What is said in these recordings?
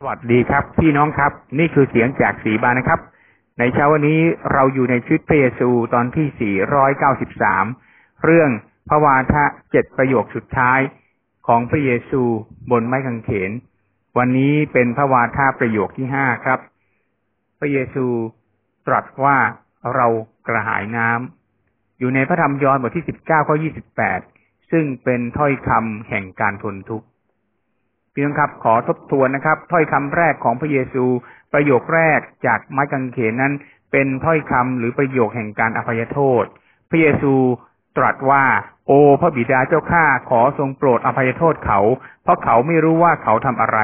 สวัสดีครับ พี่น้องครับ นี่คือเสียงจากสีบานนะครับ ในเช้าวันนี้เราอยู่ในชุดพระเยซูตอนที่ 493 เรื่องพระวาทะเจ็ดประโยคสุดท้ายของพระเยซูบนไม้กางเขน วันนี้เป็นพระวาทะประโยคที่ห้าครับ พระเยซูตรัสว่าเรากระหายน้ำอยู่ในพระธรรมยอห์นบทที่ 19ข้อ28 ซึ่งเป็นถ้อยคำแห่งการทนทุกข์ พี่น้องครับ ขอทบทวนนะครับ ถ้อยคำแรกของพระเยซู ประโยคแรกจากไม้กางเขนนั้น เป็นถ้อยคำหรือประโยคแห่งการอภัยโทษ พระเยซูตรัสว่า โอพระบิดาเจ้าข้าขอทรงโปรดอภัยโทษเขา เพราะเขาไม่รู้ว่าเขาทำอะไร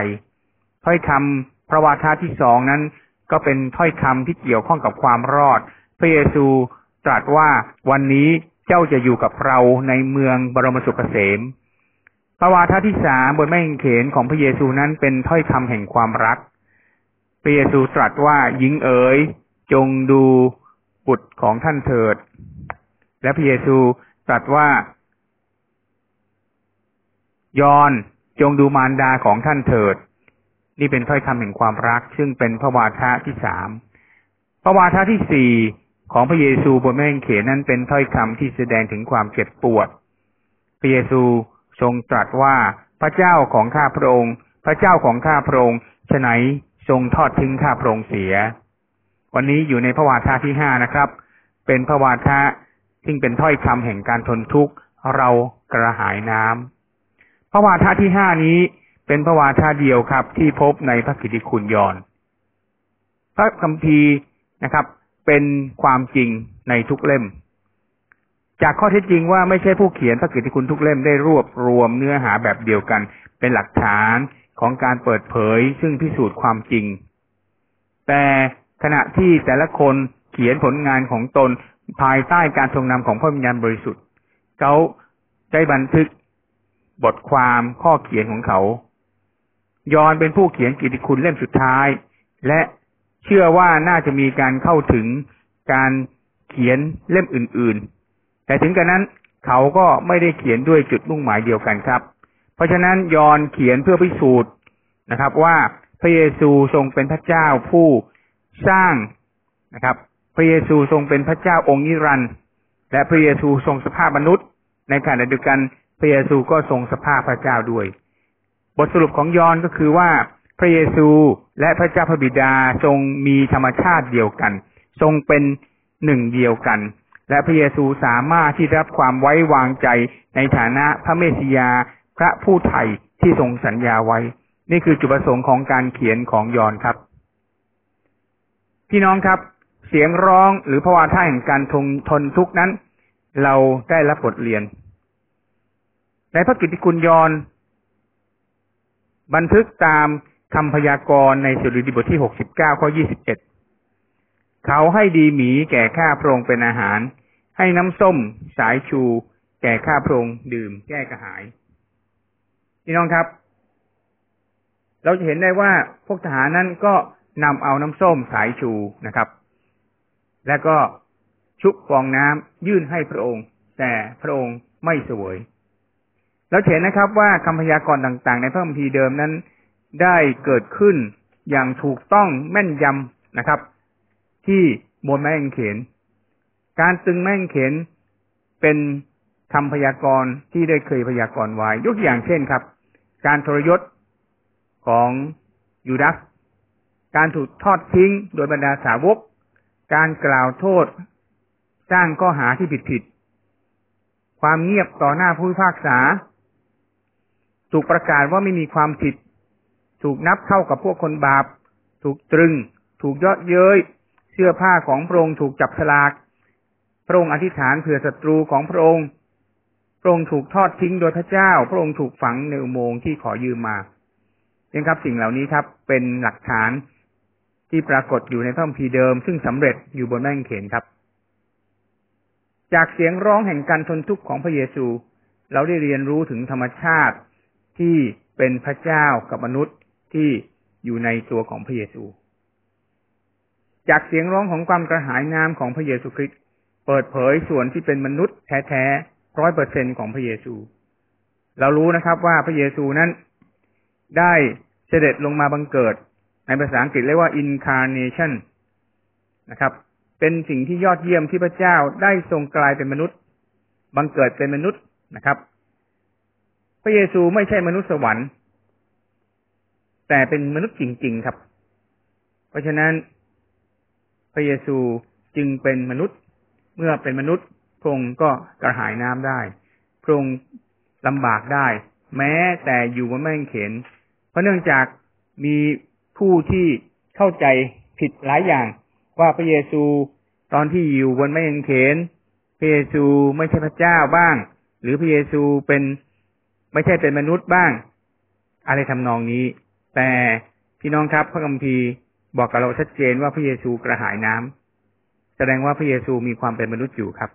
ถ้อยคำพระวาทาที่สองนั้น ก็เป็นถ้อยคำที่เกี่ยวข้องกับความรอด พระเยซูตรัสว่าวันนี้เจ้าจะอยู่กับเราในเมืองบรมสุขเกษม พระวาทที่สามบนแม่งเขนของพระเยซูนั้นเป็นถ้อยคำแห่งความรัก พระเยซูตรัสว่าหญิงเอ๋ยจงดูบุตรของท่านเถิด และพระเยซูตรัสว่ายอนจงดูมารดาของท่านเถิด นี่เป็นถ้อยคำแห่งความรัก ซึ่งเป็นพระวาทะที่สามพระวาทะที่สี่ของพระเยซูบนแม่งเขนนั้นเป็นถ้อยคำที่แสดงถึงความเจ็บปวด พระเยซู ทรงตรัสว่าพระเจ้าของข้าพระองค์ พระเจ้าของข้าพระองค์ฉไหนทรงทอดทิ้งข้าพระองค์เสีย วันนี้อยู่ในพระวาทาที่ห้านะครับ เป็นพระวาทะซึ่งเป็นถ้อยคำแห่งการทนทุกข์เรากระหายน้ำพระวาทาที่ห้านี้เป็นพระวาทาเดียวครับ ที่พบในพระกิติคุณยอนพระคัมภีร์นะครับ เป็นความจริงในทุกเล่ม จากข้อเท็จจริงว่าไม่ใช่ผู้เขียนพระกิตติคุณทุกเล่มได้รวบรวมเนื้อหาแบบเดียวกัน เป็นหลักฐานของการเปิดเผยซึ่งพิสูจน์ความจริง แต่ขณะที่แต่ละคนเขียนผลงานของตนภายใต้การทรงนำของพระวิญญาณบริสุทธิ์เขาได้บันทึกบทความข้อเขียนของเขา ยอนเป็นผู้เขียนกิตติคุณเล่มสุดท้าย และเชื่อว่าน่าจะมีการเข้าถึงการเขียนเล่มอื่น แต่ถึงกระนั้นเขาก็ไม่ได้เขียนด้วยจุดมุ่งหมายเดียวกันครับ เพราะฉะนั้นยอนเขียนเพื่อพิสูจน์นะครับ ว่าพระเยซูทรงเป็นพระเจ้าผู้สร้างนะครับ พระเยซูทรงเป็นพระเจ้าองค์นิรันดร์และพระเยซูทรงสภาพมนุษย์ ในขณะเดียวกันพระเยซูก็ทรงสภาพพระเจ้าด้วย บทสรุปของยอนก็คือว่าพระเยซูและพระเจ้าพระบิดาทรงมีธรรมชาติเดียวกัน ทรงเป็นหนึ่งเดียวกัน และพระเยซูสามารถที่รับความไว้วางใจในฐานะพระเมสสิยาพระผู้ไถ่ที่ทรงสัญญาไว้ นี่คือจุดประสงค์ของการเขียนของยอนครับ พี่น้องครับ เสียงร้องหรือพระวาทาแห่งการทนทนทุกนั้น เราได้รับบทเรียน ในพระกิตติคุณยอนบันทึกตามคำพยากรณ์ในสุริดีบทที่หกสิบเก้าข้อยี่สิบเอ็ดเขาให้ดีหมีแก่ข้าพระองค์เป็นอาหาร ให้น้ำส้มสายชู แก่ข้าพระองค์ดื่มแก้กระหายพี่น้องครับ เราจะเห็นได้ว่าพวกทหารนั้นก็นำเอาน้ำส้มสายชูนะครับ และก็ชุบฟองน้ำยื่นให้พระองค์ แต่พระองค์ไม่เสวยเราเห็นนะครับว่าคำพยากรณ์ต่าง ๆ ในพระคัมภีร์เดิมนั้น ได้เกิดขึ้นอย่างถูกต้องแม่นยำนะครับ ที่บนแม่งเขน การตึงแม่งเข็นเป็นคำพยากรณ์ที่ได้เคยพยากรณ์ไว้ ยกอย่างเช่นครับ การทรยศของยูดาสการถูกทอดทิ้งโดยบรรดาสาวก การกล่าวโทษ สร้างข้อหาที่ผิดผิด ความเงียบต่อหน้าผู้พิพากษา ถูกประกาศว่าไม่มีความผิด ถูกนับเข้ากับพวกคนบาป ถูกตรึง ถูกเยาะเย้ย เสื้อผ้าของพระองค์ถูกจับฉลาก ระองค์อธิษฐานเผื่อศัตรูของพระองค์ พระองค์ถูกทอดทิ้งโดยพระเจ้า พระองค์ถูกฝังในอุโมงค์ที่ขอยืมมาเองครับ สิ่งเหล่านี้ครับ เป็นหลักฐานที่ปรากฏอยู่ในพระคัมภีร์เดิม ซึ่งสำเร็จอยู่บนแม่งเขนครับ จากเสียงร้องแห่งการทนทุกข์ของพระเยซู เราได้เรียนรู้ถึงธรรมชาติที่เป็นพระเจ้ากับมนุษย์ที่อยู่ในตัวของพระเยซู จากเสียงร้องของความกระหายน้ำของพระเยซูคริสต์ เปิดเผยส่วนที่เป็นมนุษย์แท้ๆร้อยเปอร์เซ็นของพระเยซู เรารู้นะครับว่าพระเยซูนั้นได้เสด็จลงมาบังเกิด ในภาษาอังกฤษเรียกว่า incarnation นะครับ เป็นสิ่งที่ยอดเยี่ยมที่พระเจ้าได้ทรงกลายเป็นมนุษย์ บังเกิดเป็นมนุษย์นะครับ พระเยซูไม่ใช่มนุษย์สวรรค์ แต่เป็นมนุษย์จริง ๆ ครับ เพราะฉะนั้นพระเยซูจึงเป็นมนุษย์ เมื่อเป็นมนุษย์พระองค์ก็กระหายน้ำได้พระองค์ลำบากได้ แม้แต่อยู่บนแม่งเขนเพราะเนื่องจากมีผู้ที่เข้าใจผิดหลายอย่าง ว่าพระเยซูตอนที่อยู่บนแม่งเขนพระเยซูไม่ใช่พระเจ้าบ้าง หรือพระเยซูเป็นไม่ใช่เป็นมนุษย์บ้าง อะไรทำนองนี้ แต่พี่น้องครับพระคัมภีร์บอกกับเราชัดเจนว่าพระเยซูกระหายน้ำ แสดงว่าพระเยซูมีความเป็นมนุษย์อยู่ครับ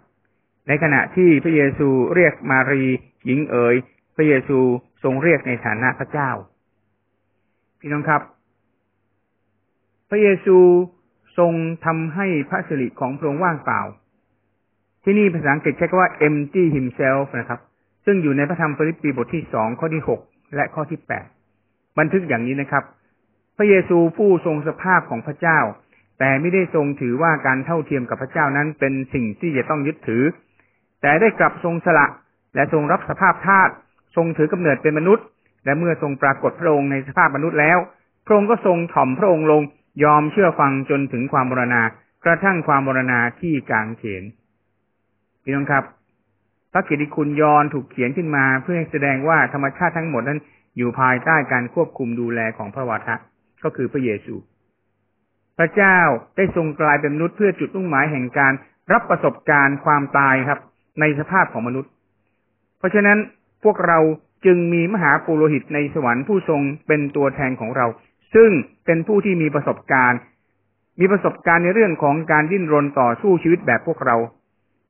ในขณะที่พระเยซูเรียกมารีหญิงเอ๋ย พระเยซูทรงเรียกในฐานะพระเจ้า พี่น้องครับ พระเยซูทรงทำให้พระสิริของพระองค์ว่างเปล่า ที่นี่ภาษาอังกฤษใช้คำว่า empty himself นะครับ ซึ่งอยู่ในพระธรรมฟิลิปปีบทที่สองข้อที่หกและข้อที่แปดบันทึกอย่างนี้นะครับ พระเยซูผู้ทรงสภาพของพระเจ้า แต่ไม่ได้ทรงถือว่าการเท่าเทียมกับพระเจ้านั้นเป็นสิ่งที่จะต้องยึดถือ แต่ได้กลับทรงสละ และทรงรับสภาพธาตุทรงถือกำเนิดเป็นมนุษย์ และเมื่อทรงปรากฏพระองค์ในสภาพมนุษย์แล้ว พระองค์ก็ทรงถ่อมพระองค์ลงยอมเชื่อฟังจนถึงความบรณากระทั่งความบรณาที่กลางเขนพี่น้องครับ พระกิติคุณยอนถูกเขียนขึ้นมา เพื่อแสดงว่าธรรมชาติทั้งหมดนั้นอยู่ภายใต้การควบคุมดูแลของพระวาทะก็คือพระเยซู พระเจ้าได้ทรงกลายเป็นมนุษย์เพื่อจุดมุ่งหมายแห่งการรับประสบการณ์ความตายครับ ในสภาพของมนุษย์ เพราะฉะนั้นพวกเราจึงมีมหาปุโรหิตในสวรรค์ผู้ทรงเป็นตัวแทนของเรา ซึ่งเป็นผู้ที่มีประสบการณ์ มีประสบการณ์ในเรื่องของการดิ้นรนต่อสู้ชีวิตแบบพวกเรา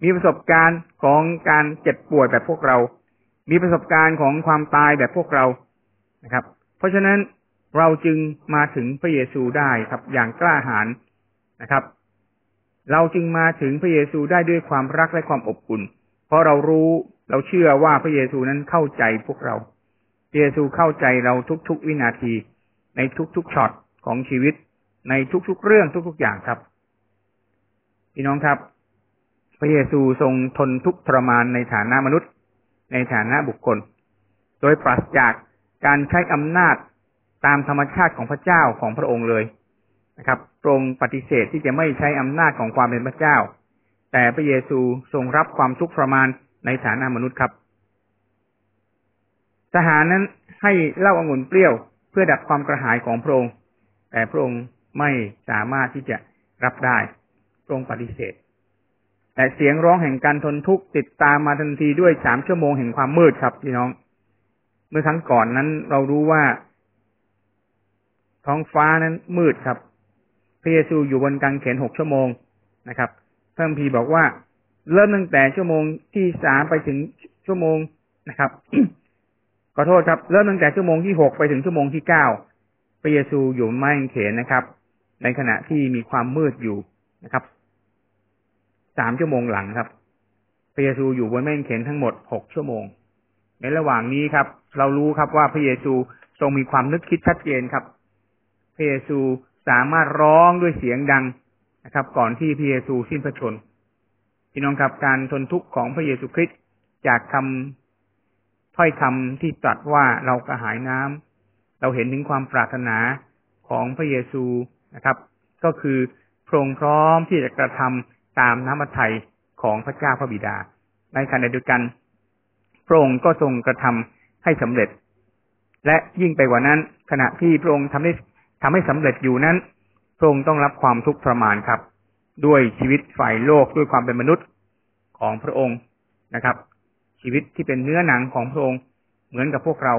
มีประสบการณ์ของการเจ็บป่วยแบบพวกเรา มีประสบการณ์ของความตายแบบพวกเรานะครับ เพราะฉะนั้น เราจึงมาถึงพระเยซูได้ครับ อย่างกล้าหาญนะครับ เราจึงมาถึงพระเยซูได้ด้วยความรักและความอบอุ่น เพราะเรารู้เราเชื่อว่าพระเยซูนั้นเข้าใจพวกเรา พระเยซูเข้าใจเราทุกๆวินาที ในทุกๆช็อตของชีวิต ในทุกๆเรื่องทุกๆอย่างครับพี่น้องครับ พระเยซูทรงทนทุกข์ทรมานในฐานะมนุษย์ ในฐานะบุคคล โดยปราศจากการใช้อำนาจ ตามธรรมชาติของพระเจ้าของพระองค์เลยนะครับพระองค์ปฏิเสธที่จะไม่ใช้อำนาจของความเป็นพระเจ้า แต่พระเยซูทรงรับความทุกข์ทรมานในฐานะมนุษย์ครับ ทหารนั้นให้เล้าอางุ่นเปรี้ยวเพื่อดับความกระหายของพระองค์ แต่พระองค์ไม่สามารถที่จะรับได้พระองค์ปฏิเสธ แต่เสียงร้องแห่งการทนทุกข์ติดตามมาทันทีด้วยสามชั่วโมงแห่งความมืดครับพี่น้อง เมื่อครั้งก่อนนั้นเรารู้ว่า ท้องฟ้านั้นมืดครับ พระเยซูอยู่บนกางเขนหกชั่วโมงนะครับพระพีบอกว่า เริ่มตั้งแต่ชั่วโมงที่สามไปถึงชั่วโมงนะครับขอโทษครับ เริ่มตั้งแต่ชั่วโมงที่หกไปถึงชั่วโมงที่เก้าพระเยซูอยู่ไม่เขนนะครับ ในขณะที่มีความมืดอยู่นะครับสามชั่วโมงหลังครับพระเยซูอยู่บนแม่งเขนทั้งหมดหกชั่วโมง ในระหว่างนี้ครับ เรารู้ครับว่าพระเยซูทรงมีความนึกคิดชัดเจนครับ พระเยซูสามารถร้องด้วยเสียงดังนะครับ ก่อนที่พระเยซูสิ้นพระชนพี่น้องครับการทนทุกข์ของพระเยซูคริสต์จากคำถ้อยคำที่ตรัสว่าเรากระหายน้ำเราเห็นถึงความปรารถนาของพระเยซูนะครับ ก็คือพรองพร้อมที่จะกระทำตามน้ำมัทไทยของพระเจ้าพระบิดา ในขณะเดียวกัน พระองค์ก็ทรงกระทำให้สำเร็จ และยิ่งไปกว่านั้น ขณะที่พระองค์ทำให้ ทำให้สำเร็จอยู่นั้นพระองค์ต้องรับความทุกข์ทรมานครับ ด้วยชีวิตฝ่ายโลกด้วยความเป็นมนุษย์ของพระองค์นะครับ ชีวิตที่เป็นเนื้อหนังของพระองค์เหมือนกับพวกเรา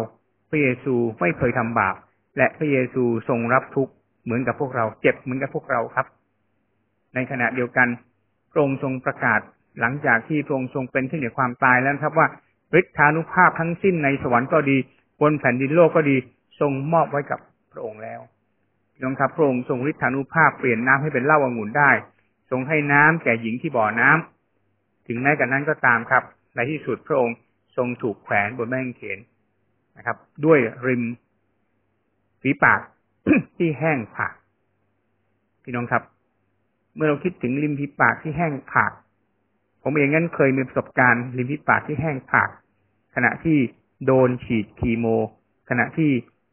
พระเยซูไม่เคยทำบาป และพระเยซูทรงรับทุกข์เหมือนกับพวกเรา เจ็บเหมือนกับพวกเราครับ ในขณะเดียวกันพระองค์ทรงประกาศหลังจากที่พระองค์ทรงเป็นที่เหนือความตายแล้วครับว่าฤทธานุภาพทั้งสิ้นในสวรรค์ก็ดี บนแผ่นดินโลกก็ดีทรงมอบไว้กับพระองค์แล้ว น้องครับพระองค์ทรงฤทธานุภาพเปลี่ยนน้ำให้เป็นเหล้าองุ่นได้ ทรงให้น้ำแก่หญิงที่บ่อน้ำถึงแม้กันนั้นก็ตามครับ ในที่สุดพระองค์ทรงถูกแขวนบนแม่งเขนนะครับ ด้วยริมฝีปากที่แห้งผากพี่น้องครับ เมื่อเราคิดถึงริมฝีปากที่แห้งผากผมเองนั้นเคยมีประสบการณ์ริมฝีปากที่แห้งผากขณะที่โดนฉีดคีโม ขณะที่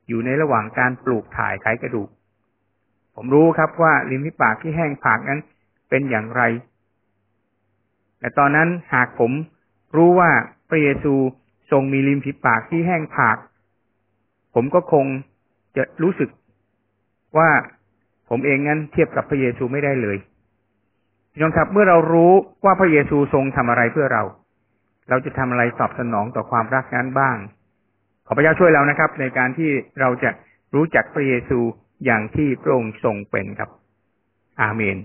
อยู่ในระหว่างการปลูกถ่ายไขกระดูก ผมรู้ครับว่าริมฝีปากที่แห้งผากนั้นเป็นอย่างไร แต่ตอนนั้นหากผมรู้ว่าพระเยซูทรงมีริมฝีปากที่แห้งผาก ผมก็คงจะรู้สึกว่าผมเองนั้นเทียบกับพระเยซูไม่ได้เลยพี่น้องครับ เมื่อเรารู้ว่าพระเยซูทรงทำอะไรเพื่อเรา เราจะทำอะไรตอบสนองต่อความรักนั้นบ้าง ขอพระเจ้าช่วยเรานะครับ ในการที่เราจะรู้จักพระเยซู อย่างที่พระองค์ทรงเป็นครับ อาเมน